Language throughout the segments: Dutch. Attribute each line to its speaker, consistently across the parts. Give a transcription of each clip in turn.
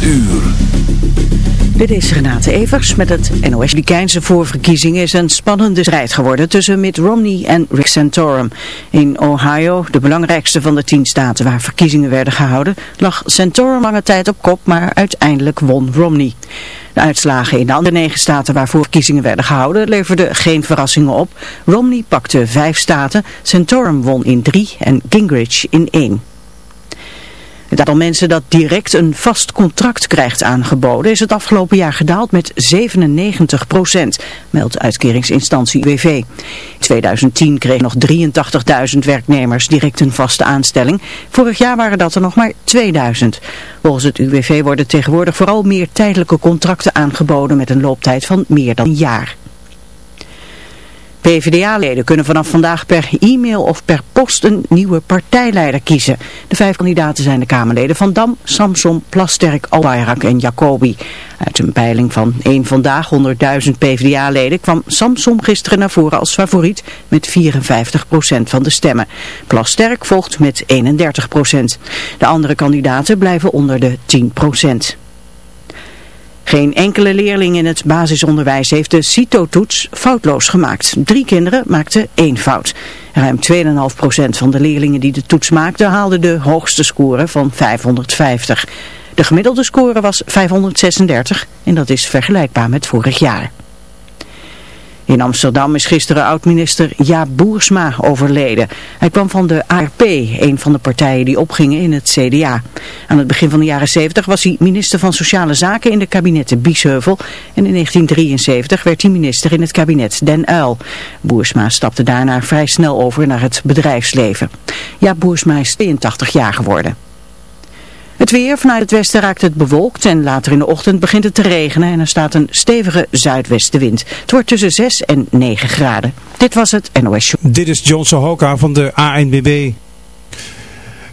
Speaker 1: 8 uur.
Speaker 2: Dit is Renate Evers met het NOS. De voorverkiezingen is een spannende strijd geworden tussen Mitt Romney en Rick Santorum. In Ohio, de belangrijkste van de tien staten waar verkiezingen werden gehouden, lag Santorum lange tijd op kop, maar uiteindelijk won Romney. De uitslagen in de andere negen staten waarvoor verkiezingen werden gehouden leverden geen verrassingen op. Romney pakte vijf staten, Santorum won in drie en Gingrich in één. Het aantal mensen dat direct een vast contract krijgt aangeboden is het afgelopen jaar gedaald met 97 procent, meldt uitkeringsinstantie UWV. In 2010 kregen nog 83.000 werknemers direct een vaste aanstelling. Vorig jaar waren dat er nog maar 2000. Volgens het UWV worden tegenwoordig vooral meer tijdelijke contracten aangeboden met een looptijd van meer dan een jaar. PvdA-leden kunnen vanaf vandaag per e-mail of per post een nieuwe partijleider kiezen. De vijf kandidaten zijn de Kamerleden Van Dam, Samson, Plasterk, Albayrak en Jacobi. Uit een peiling van één vandaag 100.000 PvdA-leden kwam Samson gisteren naar voren als favoriet met 54% van de stemmen. Plasterk volgt met 31%. De andere kandidaten blijven onder de 10%. Geen enkele leerling in het basisonderwijs heeft de CITO-toets foutloos gemaakt. Drie kinderen maakten één fout. Ruim 2,5% van de leerlingen die de toets maakten haalden de hoogste score van 550. De gemiddelde score was 536 en dat is vergelijkbaar met vorig jaar. In Amsterdam is gisteren oud-minister Jaap Boersma overleden. Hij kwam van de ARP, een van de partijen die opgingen in het CDA. Aan het begin van de jaren 70 was hij minister van Sociale Zaken in de kabinetten Biesheuvel. En in 1973 werd hij minister in het kabinet Den Uyl. Boersma stapte daarna vrij snel over naar het bedrijfsleven. Jaap Boersma is 82 jaar geworden. Het weer vanuit het westen raakt het bewolkt en later in de ochtend begint het te regenen en er staat een stevige zuidwestenwind. Het wordt tussen 6 en 9 graden. Dit was het NOS Show.
Speaker 3: Dit is John Sohoka van de ANBB.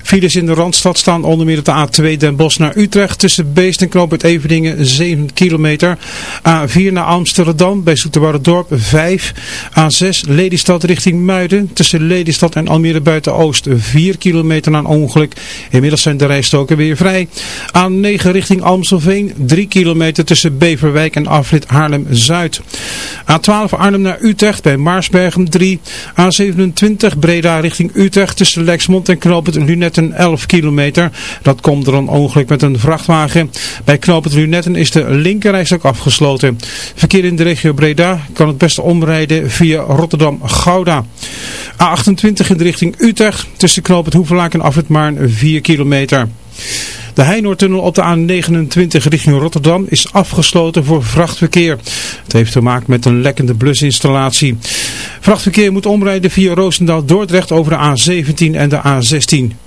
Speaker 3: Files in de Randstad staan onder meer op de A2 Den Bosch naar Utrecht. Tussen Beest en Knoop het Eveningen 7 kilometer. A4 naar Amsterdam bij Dorp 5. A6 Lelystad richting Muiden. Tussen Lelystad en Almere buiten Oost 4 kilometer na een ongeluk. Inmiddels zijn de rijstoken weer vrij. A9 richting Amstelveen 3 kilometer tussen Beverwijk en afrit Haarlem-Zuid. A12 Arnhem naar Utrecht bij Maarsbergen 3. A27 Breda richting Utrecht tussen Lexmond en Knoop het Lunet Lunetten 11 kilometer. Dat komt door een ongeluk met een vrachtwagen. Bij knooppunt Lunetten is de linkerreis ook afgesloten. Verkeer in de regio Breda kan het beste omrijden via Rotterdam-Gouda. A28 in de richting Utrecht tussen knooppunt Hoevelaak en Afrit Maarn 4 kilometer. De Heinoortunnel op de A29 richting Rotterdam is afgesloten voor vrachtverkeer. Het heeft te maken met een lekkende blusinstallatie. Vrachtverkeer moet omrijden via Roosendaal-Dordrecht over de A17 en de A16.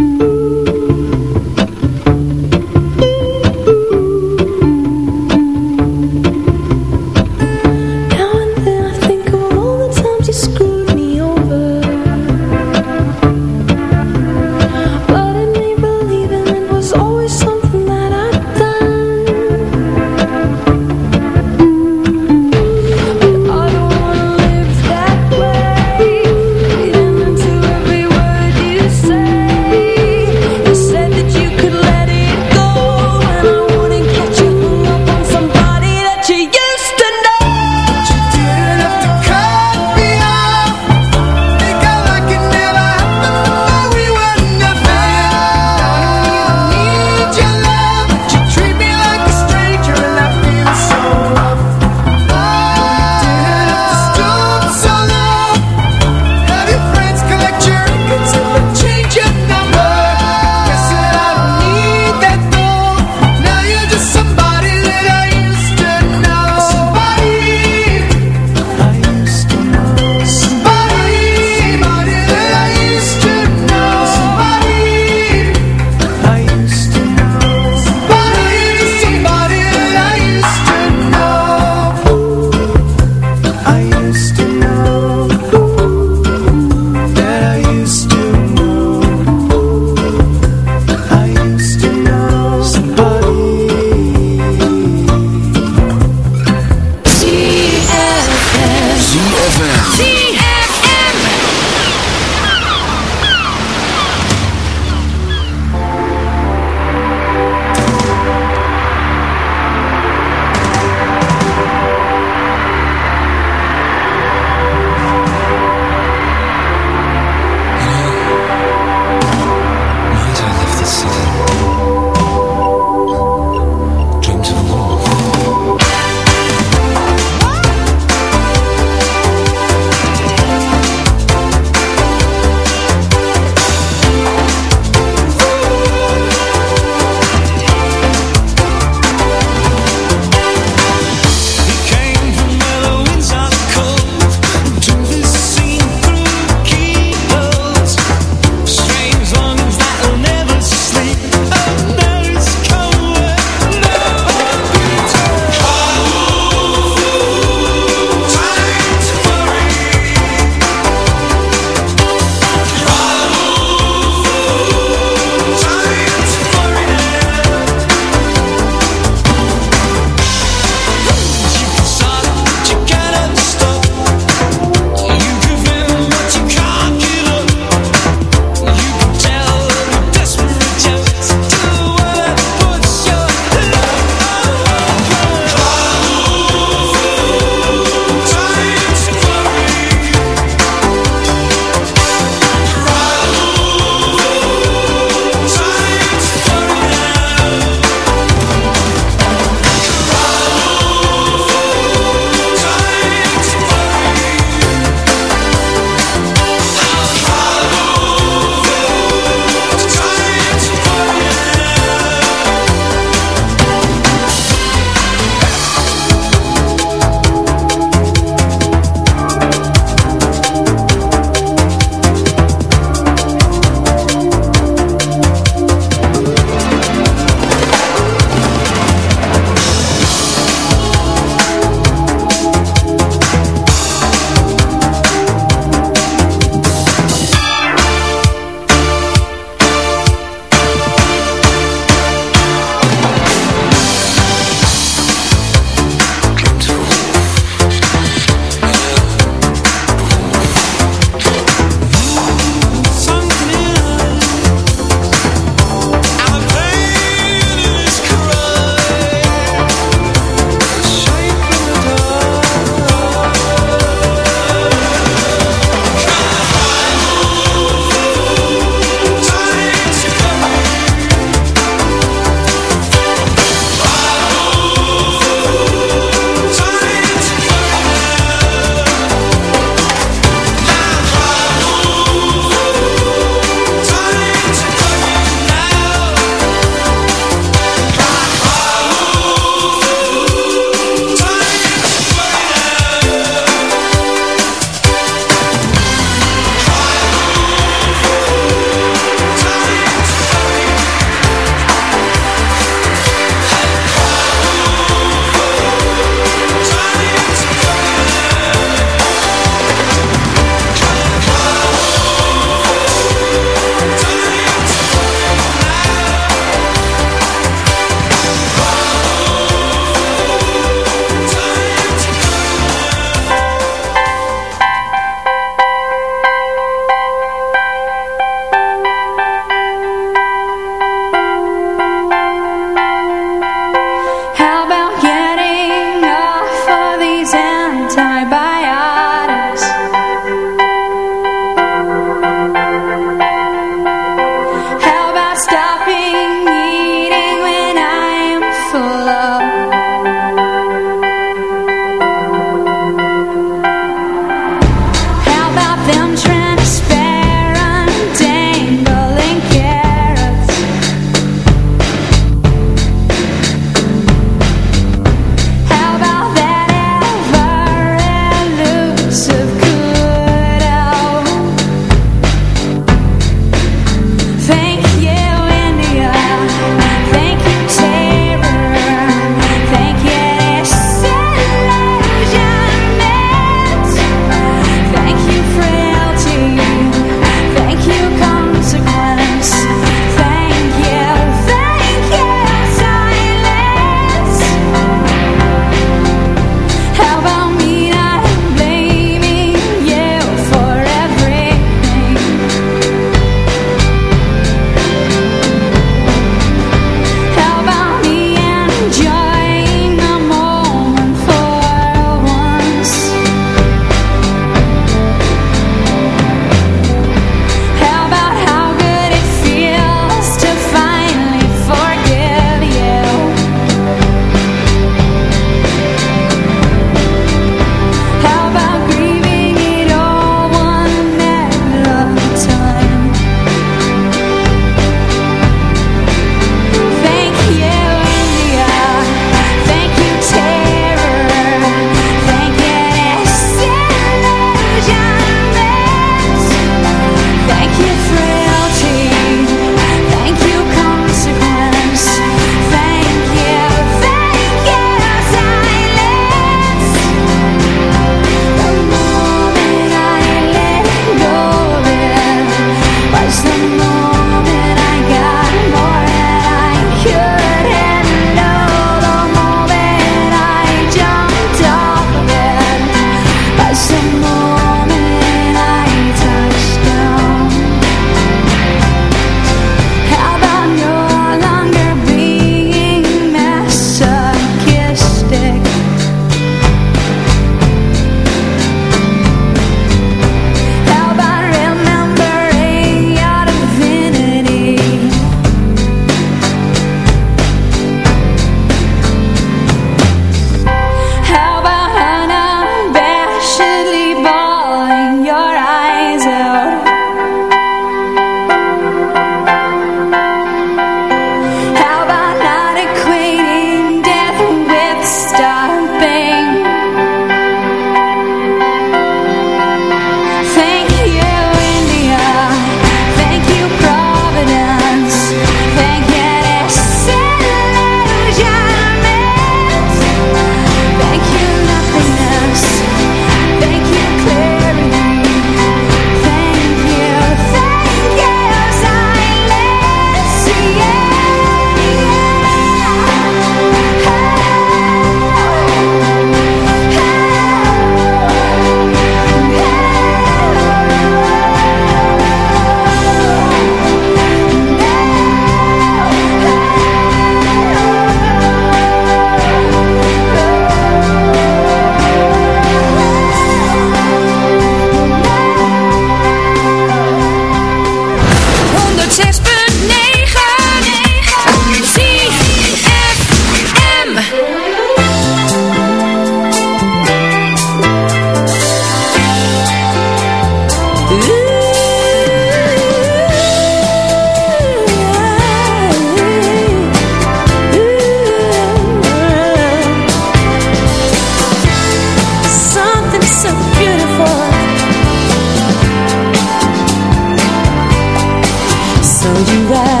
Speaker 1: so 万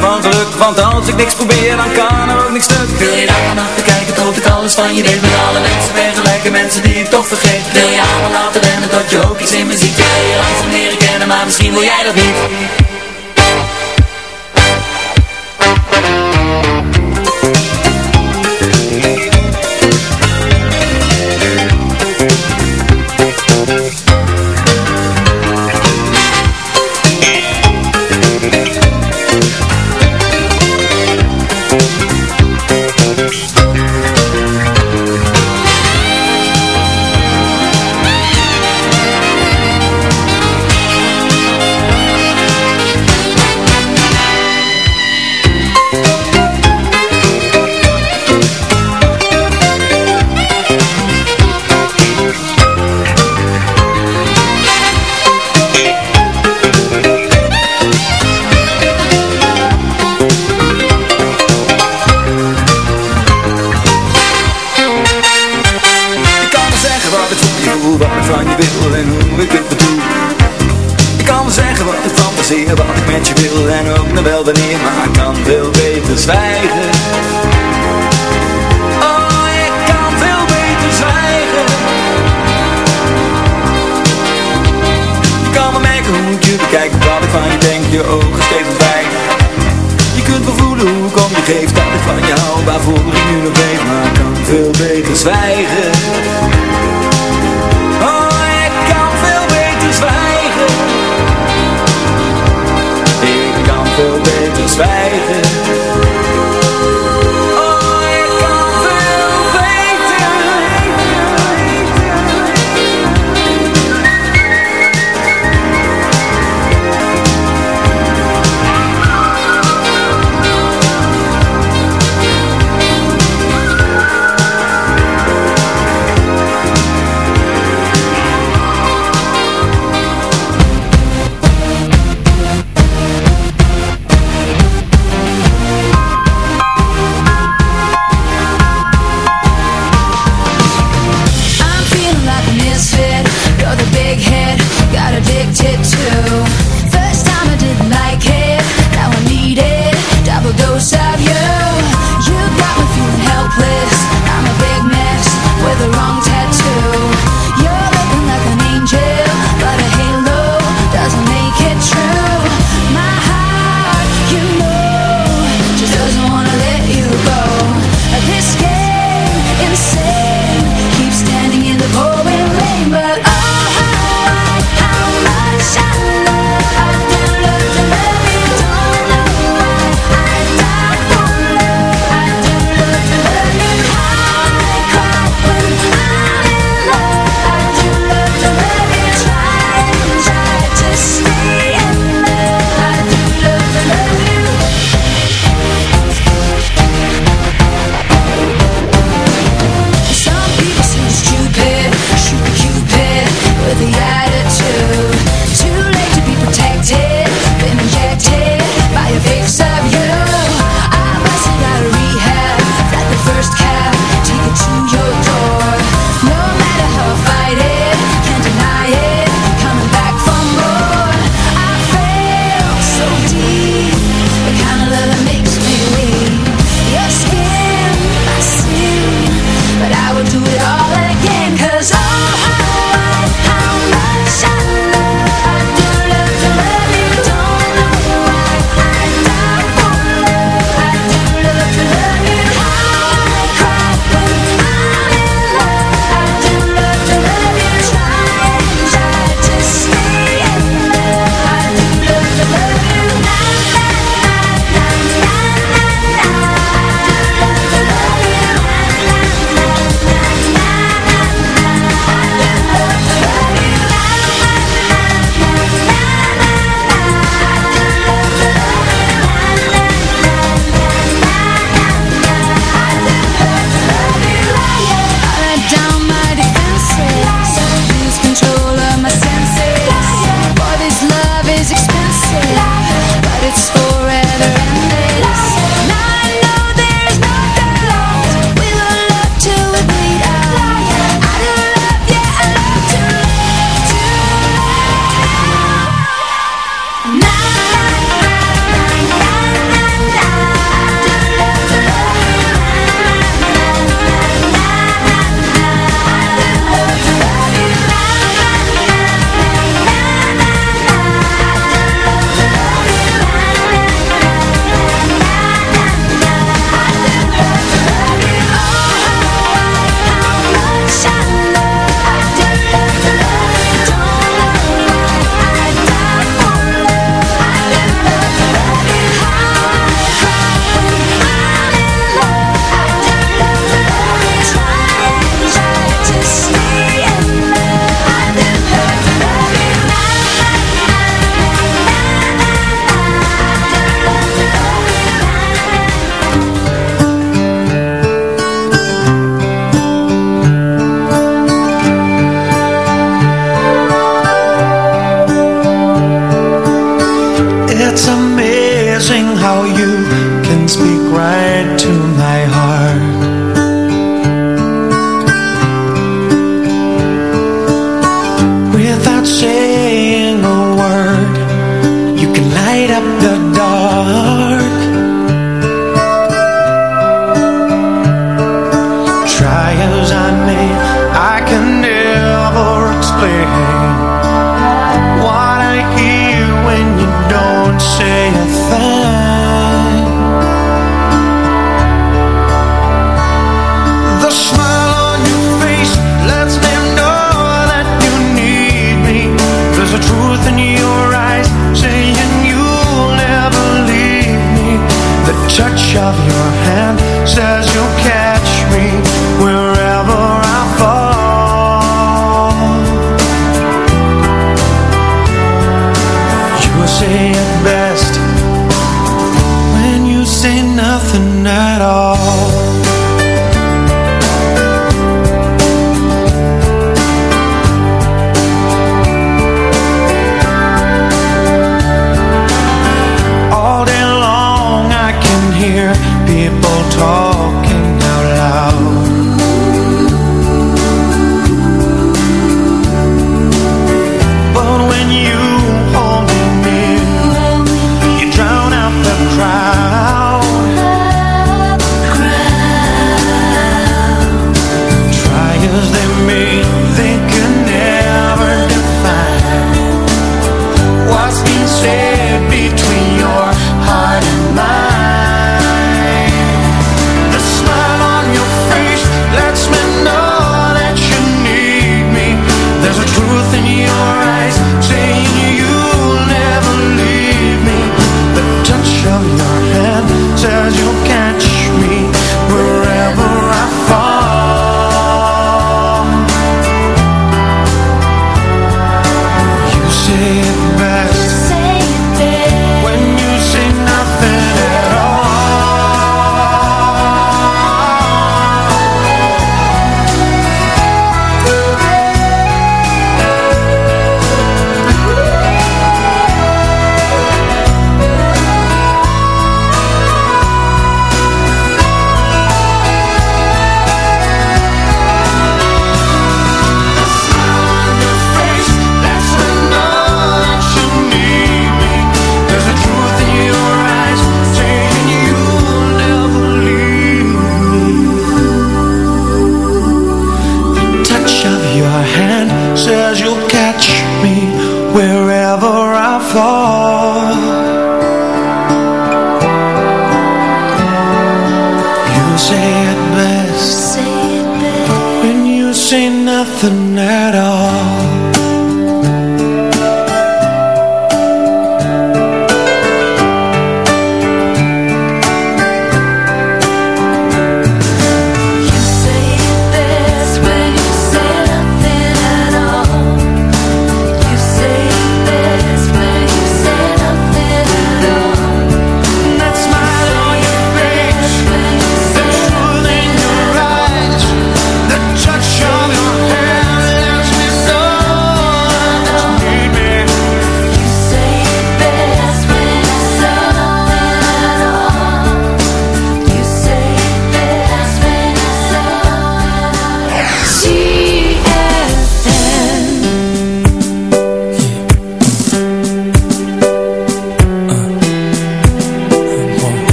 Speaker 4: van geluk. Want als ik niks probeer dan kan er ook niks stuk.
Speaker 5: Wil je daar aan achter kijken tot ik alles van je deed Met alle mensen vergelijken mensen die ik toch vergeet. Wil je allemaal laten rennen tot je ook iets in me ziet Wil je langzaam leren kennen maar misschien wil jij dat niet.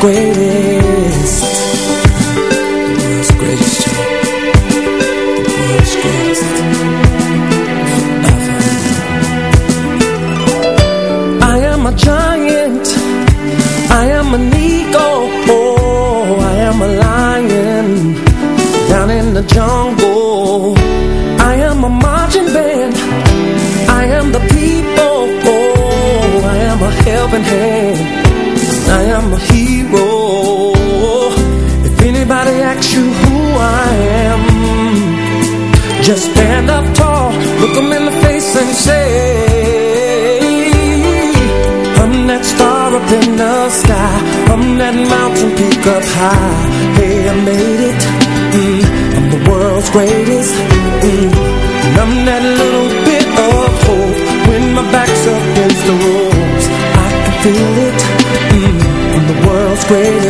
Speaker 6: greatest. The world's greatest. The world's greatest. I am a giant. I am an eagle. Oh, I am a lion Down in the jungle. I am a marching band. them in the face and say I'm that star up in the sky I'm that mountain peak up high Hey, I made it. Mm, I'm the world's greatest. Mm, And I'm that little bit of hope When my back's up against the ropes I can feel it. Mm, I'm the world's greatest.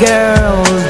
Speaker 7: girls.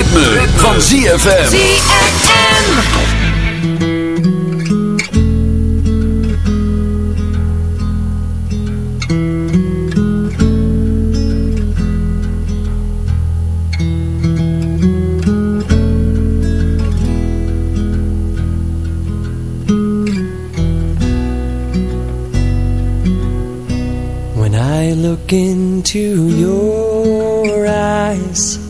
Speaker 1: ritme, ritme. van ZFM.
Speaker 8: ZFM.
Speaker 9: into your eyes